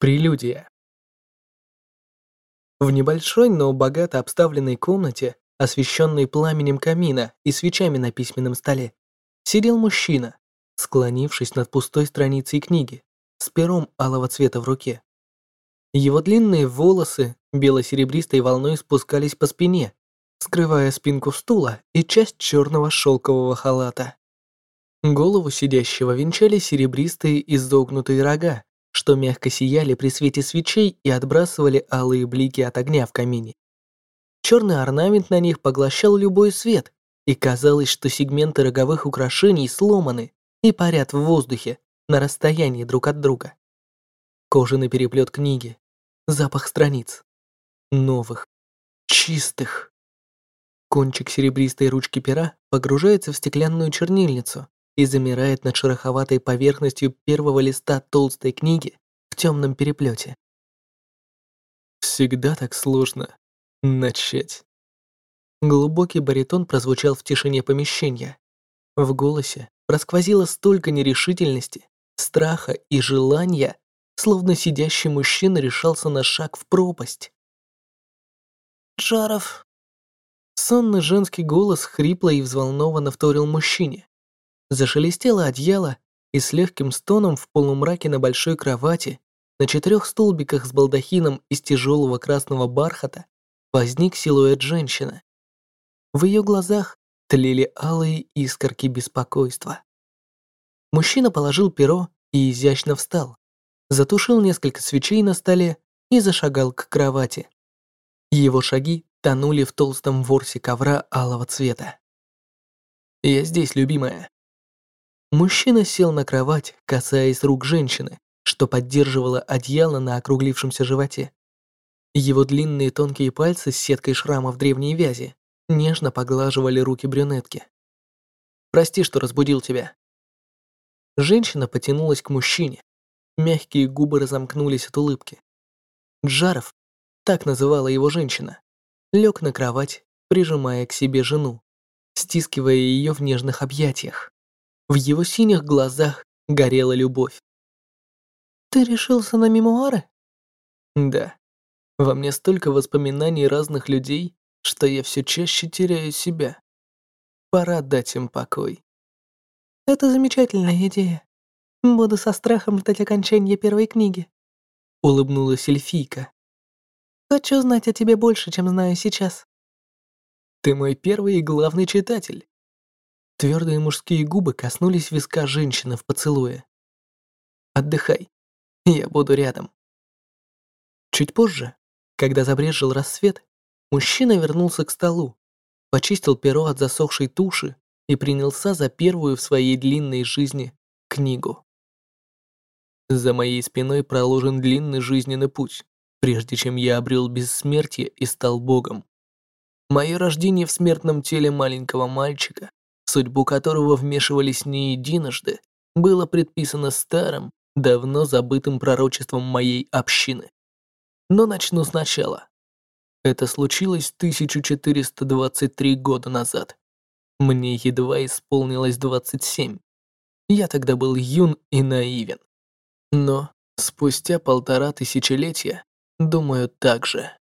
Прелюдия. В небольшой, но богато обставленной комнате, освещенной пламенем камина и свечами на письменном столе, сидел мужчина, склонившись над пустой страницей книги, с пером алого цвета в руке. Его длинные волосы бело-серебристой волной спускались по спине, скрывая спинку стула и часть черного шелкового халата. Голову сидящего венчали серебристые изогнутые рога, что мягко сияли при свете свечей и отбрасывали алые блики от огня в камине. Черный орнамент на них поглощал любой свет, и казалось, что сегменты роговых украшений сломаны и парят в воздухе на расстоянии друг от друга. Кожаный переплет книги, запах страниц, новых, чистых. Кончик серебристой ручки пера погружается в стеклянную чернильницу, и замирает над шероховатой поверхностью первого листа толстой книги в темном переплете. Всегда так сложно начать. Глубокий баритон прозвучал в тишине помещения. В голосе просквозило столько нерешительности, страха и желания, словно сидящий мужчина решался на шаг в пропасть. «Джаров!» Сонный женский голос хрипло и взволнованно вторил мужчине. Зашелестело одеяло, и с легким стоном в полумраке на большой кровати, на четырех столбиках с балдахином из тяжелого красного бархата, возник силуэт женщины. В ее глазах тлели алые искорки беспокойства. Мужчина положил перо и изящно встал, затушил несколько свечей на столе и зашагал к кровати. Его шаги тонули в толстом ворсе ковра алого цвета. «Я здесь, любимая», Мужчина сел на кровать, касаясь рук женщины, что поддерживала одеяло на округлившемся животе. Его длинные тонкие пальцы с сеткой шрамов древней вязи нежно поглаживали руки брюнетки. «Прости, что разбудил тебя». Женщина потянулась к мужчине. Мягкие губы разомкнулись от улыбки. Джаров, так называла его женщина, лег на кровать, прижимая к себе жену, стискивая ее в нежных объятиях. В его синих глазах горела любовь. «Ты решился на мемуары?» «Да. Во мне столько воспоминаний разных людей, что я все чаще теряю себя. Пора дать им покой». «Это замечательная идея. Буду со страхом ждать окончания первой книги», — улыбнулась эльфийка. «Хочу знать о тебе больше, чем знаю сейчас». «Ты мой первый и главный читатель. Твердые мужские губы коснулись виска женщины в поцелуе. «Отдыхай. Я буду рядом». Чуть позже, когда забрезжил рассвет, мужчина вернулся к столу, почистил перо от засохшей туши и принялся за первую в своей длинной жизни книгу. За моей спиной проложен длинный жизненный путь, прежде чем я обрел бессмертие и стал богом. Мое рождение в смертном теле маленького мальчика судьбу которого вмешивались не единожды, было предписано старым, давно забытым пророчеством моей общины. Но начну сначала. Это случилось 1423 года назад. Мне едва исполнилось 27. Я тогда был юн и наивен. Но спустя полтора тысячелетия думаю так же.